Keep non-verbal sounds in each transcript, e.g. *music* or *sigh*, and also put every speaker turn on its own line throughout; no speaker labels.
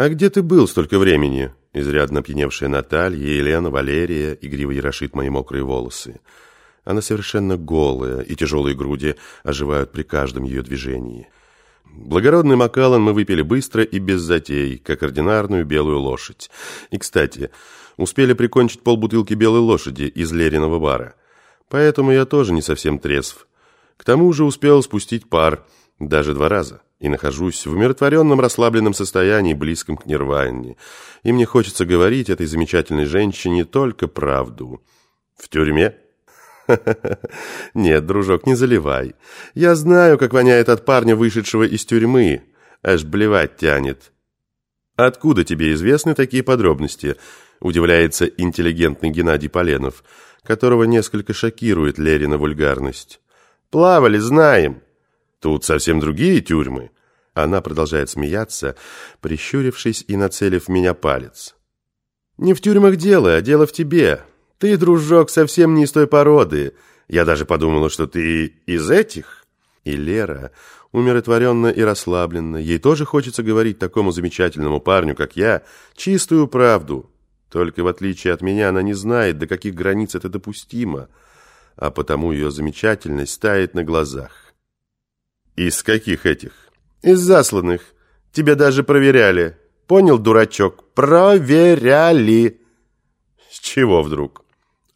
«А где ты был столько времени?» Изрядно пьяневшая Наталья, Елена, Валерия игриво ярошит мои мокрые волосы. Она совершенно голая, и тяжелые груди оживают при каждом ее движении. Благородный Макалан мы выпили быстро и без затей, как ординарную белую лошадь. И, кстати, успели прикончить полбутылки белой лошади из Лериного бара. Поэтому я тоже не совсем трезв. К тому же успел спустить пар, даже два раза и нахожусь в умиротворенном расслабленном состоянии, близком к нирване. И мне хочется говорить этой замечательной женщине только правду. В тюрьме? *laughs* Нет, дружок, не заливай. Я знаю, как воняет от парня, вышедшего из тюрьмы. Аж блевать тянет. Откуда тебе известны такие подробности? Удивляется интеллигентный Геннадий Поленов, которого несколько шокирует Лерина вульгарность. Плавали, знаем. Тут совсем другие тюрьмы. Она продолжает смеяться, прищурившись и нацелив меня палец. Не в тюрьмах дело, а дело в тебе. Ты, дружок, совсем не из той породы. Я даже подумала, что ты из этих. И Лера, умиротворенно и расслабленно, ей тоже хочется говорить такому замечательному парню, как я, чистую правду. Только в отличие от меня она не знает, до каких границ это допустимо, а потому ее замечательность тает на глазах. «Из каких этих?» «Из засланных. Тебя даже проверяли. Понял, дурачок? Проверяли!» «С чего вдруг?»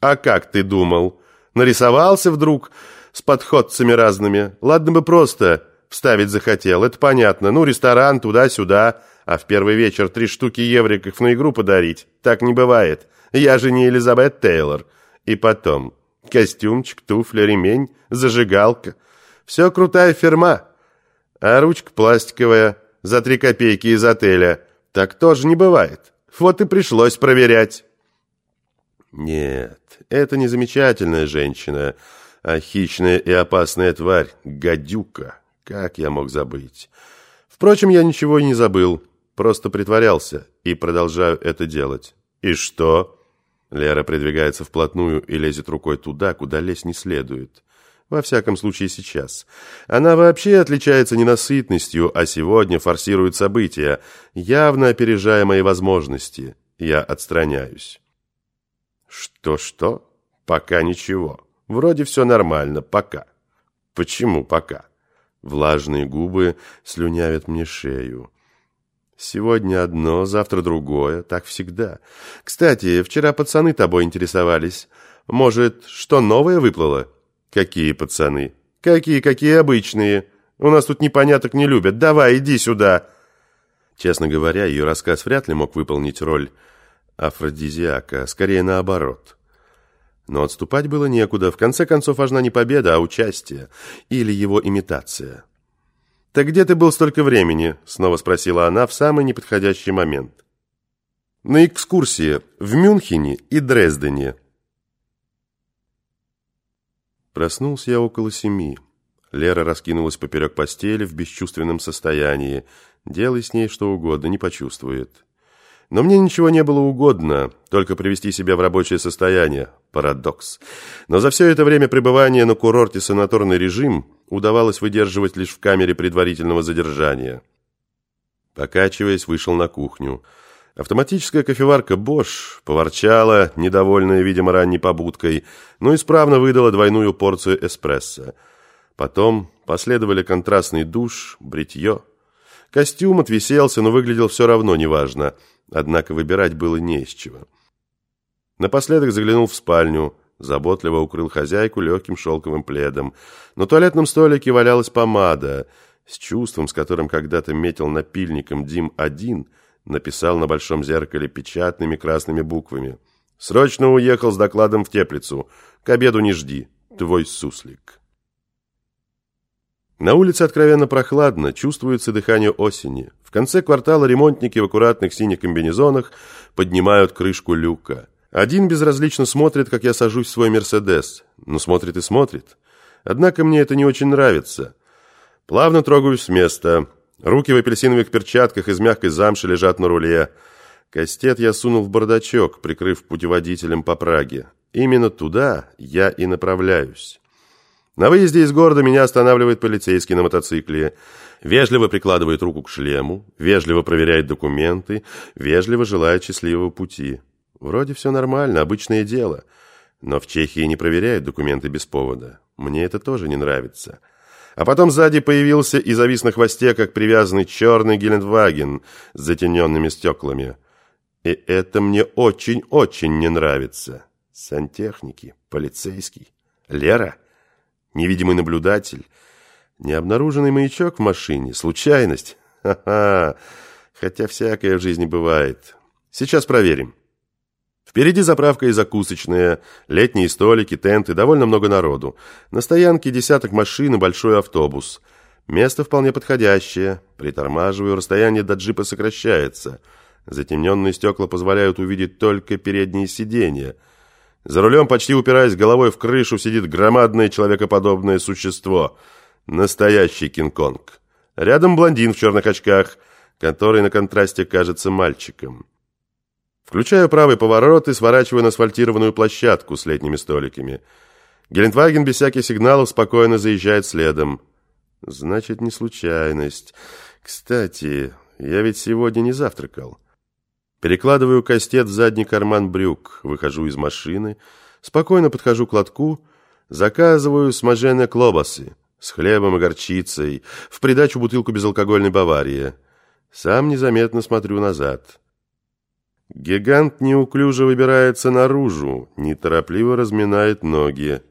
«А как ты думал? Нарисовался вдруг с подходцами разными? Ладно бы просто вставить захотел, это понятно. Ну, ресторан туда-сюда, а в первый вечер три штуки евриков на игру подарить. Так не бывает. Я же не Элизабет Тейлор. И потом, костюмчик, туфли, ремень, зажигалка. Все крутая фирма. А ручка пластиковая, за три копейки из отеля. Так тоже не бывает. Вот и пришлось проверять. Нет, это не замечательная женщина, а хищная и опасная тварь, гадюка. Как я мог забыть? Впрочем, я ничего и не забыл, просто притворялся и продолжаю это делать. И что? Лера придвигается вплотную и лезет рукой туда, куда лезть не следует. Во всяком случае сейчас. Она вообще отличается ненасытностью, а сегодня форсирует события, явно опережая мои возможности. Я отстраняюсь. Что-что? Пока ничего. Вроде все нормально, пока. Почему пока? Влажные губы слюнявят мне шею. Сегодня одно, завтра другое, так всегда. Кстати, вчера пацаны тобой интересовались. Может, что новое выплыло? «Какие пацаны?» «Какие, какие обычные? У нас тут непоняток не любят. Давай, иди сюда!» Честно говоря, ее рассказ вряд ли мог выполнить роль афродизиака, скорее наоборот. Но отступать было некуда. В конце концов, важна не победа, а участие. Или его имитация. «Так где ты был столько времени?» — снова спросила она в самый неподходящий момент. «На экскурсии в Мюнхене и Дрездене», Проснулся я около семи. Лера раскинулась поперек постели в бесчувственном состоянии. Делай с ней что угодно, не почувствует. Но мне ничего не было угодно, только привести себя в рабочее состояние. Парадокс. Но за все это время пребывания на курорте санаторный режим удавалось выдерживать лишь в камере предварительного задержания. Покачиваясь, вышел на кухню. Автоматическая кофеварка Bosch поворчала, недовольная, видимо, ранней побудкой, но исправно выдала двойную порцию эспрессо. Потом последовали контрастный душ, бритье. Костюм отвиселся, но выглядел все равно неважно, однако выбирать было не из чего. Напоследок заглянул в спальню, заботливо укрыл хозяйку легким шелковым пледом. На туалетном столике валялась помада. С чувством, с которым когда-то метил напильником Дим-1, написал на большом зеркале печатными красными буквами. «Срочно уехал с докладом в Теплицу. К обеду не жди. Твой суслик». На улице откровенно прохладно, чувствуется дыхание осени. В конце квартала ремонтники в аккуратных синих комбинезонах поднимают крышку люка. Один безразлично смотрит, как я сажусь в свой «Мерседес». Ну, смотрит и смотрит. Однако мне это не очень нравится. Плавно трогаюсь с места. Руки в апельсиновых перчатках из мягкой замши лежат на руле. Кастет я сунул в бардачок, прикрыв путеводителем по Праге. Именно туда я и направляюсь. На выезде из города меня останавливает полицейский на мотоцикле, вежливо прикладывает руку к шлему, вежливо проверяет документы, вежливо желает счастливого пути. Вроде все нормально, обычное дело. Но в Чехии не проверяют документы без повода. Мне это тоже не нравится. А потом сзади появился и завис на хвосте, как привязанный черный Гелендваген с затененными стеклами. И это мне очень-очень не нравится. Сантехники, полицейский, Лера, невидимый наблюдатель, необнаруженный маячок в машине, случайность. Ха-ха, хотя всякое в жизни бывает. Сейчас проверим. Впереди заправка и закусочная, летние столики, тенты, довольно много народу. На стоянке десяток машин и большой автобус. Место вполне подходящее. Притормаживаю, расстояние до джипа сокращается. Затемненные стекла позволяют увидеть только передние сиденья. За рулем, почти упираясь головой в крышу, сидит громадное человекоподобное существо. Настоящий Кинг-Конг. Рядом блондин в черных очках, который на контрасте кажется мальчиком. Включаю правый поворот и сворачиваю на асфальтированную площадку с летними столиками. Гелендваген без всяких сигналов спокойно заезжает следом. Значит, не случайность. Кстати, я ведь сегодня не завтракал. Перекладываю кастет в задний карман брюк, выхожу из машины, спокойно подхожу к лотку, заказываю смаженные клобасы с хлебом и горчицей, в придачу бутылку безалкогольной Баварии. Сам незаметно смотрю назад. Гигант неуклюже выбирается наружу, неторопливо разминает ноги.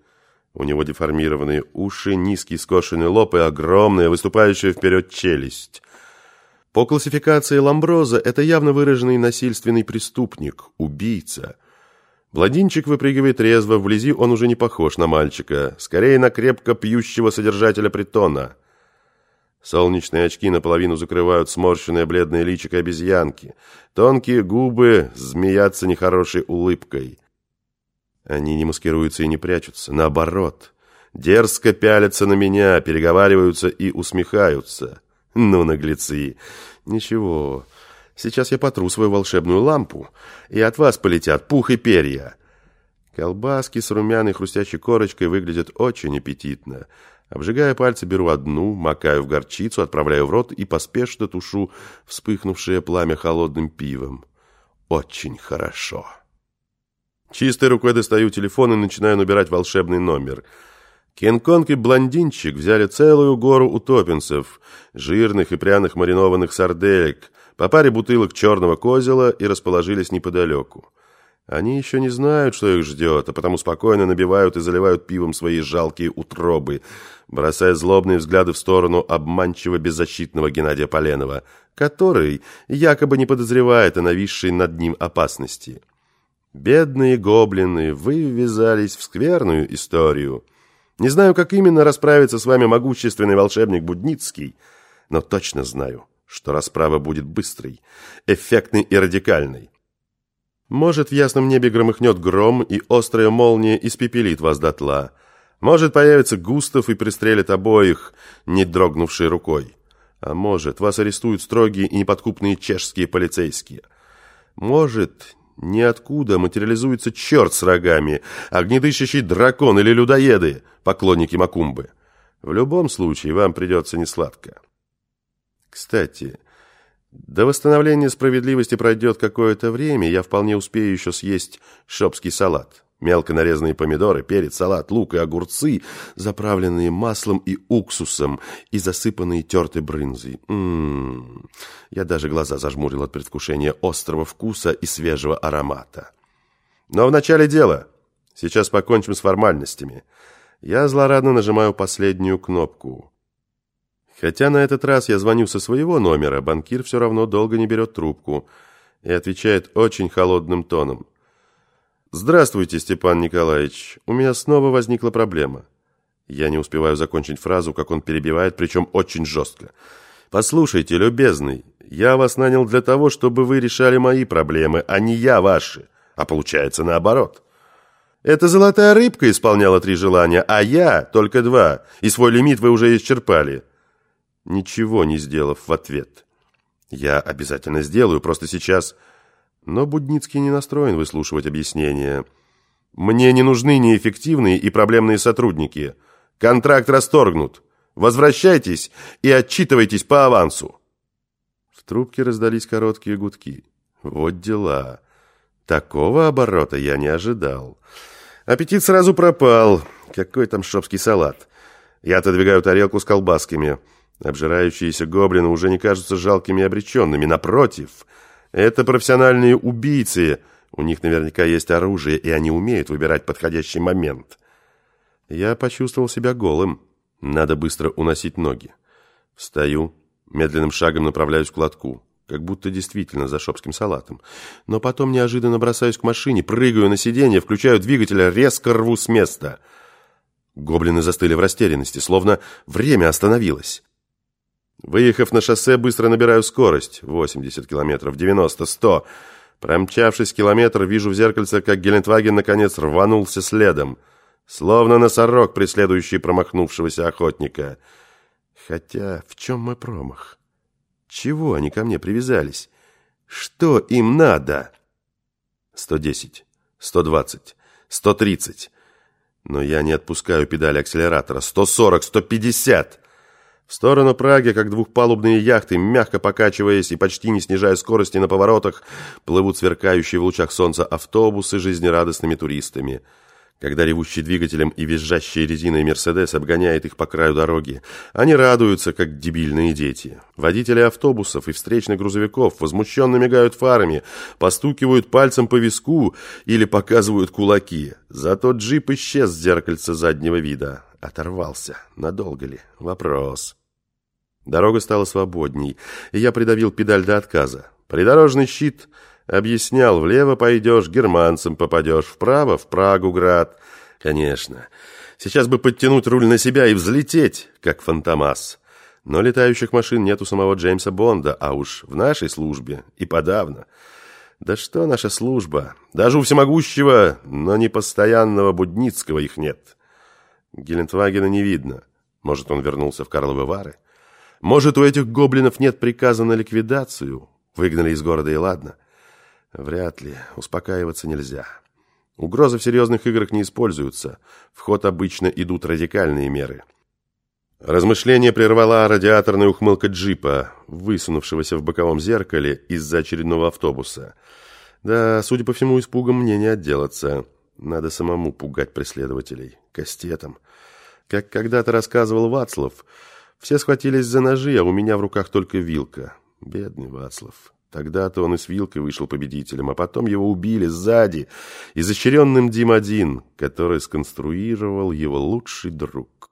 У него деформированные уши, низкий скошенный лоб и огромная, выступающая вперед челюсть. По классификации Ламброза это явно выраженный насильственный преступник, убийца. Бладинчик выпрыгивает резво, вблизи он уже не похож на мальчика, скорее на крепко пьющего содержателя притона. Солнечные очки наполовину закрывают сморщенное бледное личико обезьянки. Тонкие губы змеятся нехорошей улыбкой. Они не маскируются и не прячутся. Наоборот, дерзко пялятся на меня, переговариваются и усмехаются. Ну, наглецы. Ничего, сейчас я потру свою волшебную лампу, и от вас полетят пух и перья. Колбаски с румяной хрустящей корочкой выглядят очень аппетитно. Обжигая пальцы, беру одну, макаю в горчицу, отправляю в рот и поспешно тушу вспыхнувшее пламя холодным пивом. Очень хорошо. Чистой рукой достаю телефон и начинаю набирать волшебный номер. Кинг-Конг и блондинчик взяли целую гору утопинцев, жирных и пряных маринованных сарделек, по паре бутылок черного козела и расположились неподалеку. Они еще не знают, что их ждет, а потому спокойно набивают и заливают пивом свои жалкие утробы, бросая злобные взгляды в сторону обманчиво беззащитного Геннадия Поленова, который якобы не подозревает о нависшей над ним опасности. Бедные гоблины, вы ввязались в скверную историю. Не знаю, как именно расправится с вами могущественный волшебник Будницкий, но точно знаю, что расправа будет быстрой, эффектной и радикальной. Может, в ясном небе громыхнет гром, и острая молния испепелит вас дотла. Может, появится Густав и пристрелит обоих, не дрогнувшей рукой. А может, вас арестуют строгие и неподкупные чешские полицейские. Может, ниоткуда материализуется черт с рогами, огнедышащий дракон или людоеды, поклонники Макумбы. В любом случае, вам придется несладко. Кстати, до восстановления справедливости пройдет какое-то время, я вполне успею еще съесть шопский салат. Мелко нарезанные помидоры, перец, салат, лук и огурцы, заправленные маслом и уксусом и засыпанные тертой брынзой. Ммм, я даже глаза зажмурил от предвкушения острого вкуса и свежего аромата. Но в начале дела. Сейчас покончим с формальностями. Я злорадно нажимаю последнюю кнопку. Хотя на этот раз я звоню со своего номера, банкир все равно долго не берет трубку и отвечает очень холодным тоном. «Здравствуйте, Степан Николаевич. У меня снова возникла проблема». Я не успеваю закончить фразу, как он перебивает, причем очень жестко. «Послушайте, любезный, я вас нанял для того, чтобы вы решали мои проблемы, а не я ваши. А получается наоборот». Эта золотая рыбка исполняла три желания, а я только два, и свой лимит вы уже исчерпали ничего не сделав в ответ. «Я обязательно сделаю, просто сейчас...» Но Будницкий не настроен выслушивать объяснения. «Мне не нужны неэффективные и проблемные сотрудники. Контракт расторгнут. Возвращайтесь и отчитывайтесь по авансу. В трубке раздались короткие гудки. Вот дела. Такого оборота я не ожидал. Аппетит сразу пропал. Какой там шопский салат. Я отодвигаю тарелку с колбасками. Обжирающиеся гоблины уже не кажутся жалкими и обреченными. Напротив, это профессиональные убийцы. У них наверняка есть оружие, и они умеют выбирать подходящий момент. Я почувствовал себя голым. Надо быстро уносить ноги. Встаю, медленным шагом направляюсь к лотку как будто действительно за шопским салатом. Но потом неожиданно бросаюсь к машине, прыгаю на сиденье, включаю двигатель, резко рву с места. Гоблины застыли в растерянности, словно время остановилось. Выехав на шоссе, быстро набираю скорость. 80 километров, 90, 100. Промчавшись километр, вижу в зеркальце, как Гелендваген наконец рванулся следом. Словно носорог, преследующий промахнувшегося охотника. Хотя в чем мой промах? Чего они ко мне привязались? Что им надо? 110, 120, 130. Но я не отпускаю педали акселератора. 140, 150. В сторону Праги, как двухпалубные яхты, мягко покачиваясь и почти не снижая скорости на поворотах, плывут сверкающие в лучах солнца автобусы с жизнерадостными туристами – когда ревущий двигателем и визжащий резиной «Мерседес» обгоняет их по краю дороги. Они радуются, как дебильные дети. Водители автобусов и встречных грузовиков возмущенно мигают фарами, постукивают пальцем по виску или показывают кулаки. Зато джип исчез с зеркальца заднего вида. Оторвался. Надолго ли? Вопрос. Дорога стала свободней, и я придавил педаль до отказа. Придорожный щит Объяснял, влево пойдешь, германцам попадешь, вправо, в Прагу, град. Конечно, сейчас бы подтянуть руль на себя и взлететь, как фантомас. Но летающих машин нет у самого Джеймса Бонда, а уж в нашей службе и подавно. Да что наша служба? Даже у всемогущего, но не постоянного Будницкого их нет. Гелендвагена не видно. Может, он вернулся в Карловы Вары? Может, у этих гоблинов нет приказа на ликвидацию? Выгнали из города и ладно. Вряд ли. Успокаиваться нельзя. Угрозы в серьезных играх не используются. В ход обычно идут радикальные меры. Размышление прервала радиаторная ухмылка джипа, высунувшегося в боковом зеркале из-за очередного автобуса. Да, судя по всему, испугом мне не отделаться. Надо самому пугать преследователей. Кастетом. Как когда-то рассказывал Вацлав, все схватились за ножи, а у меня в руках только вилка. Бедный Вацлав. Тогда-то он и с вилкой вышел победителем, а потом его убили сзади, изощренным Дим-1, который сконструировал его лучший друг.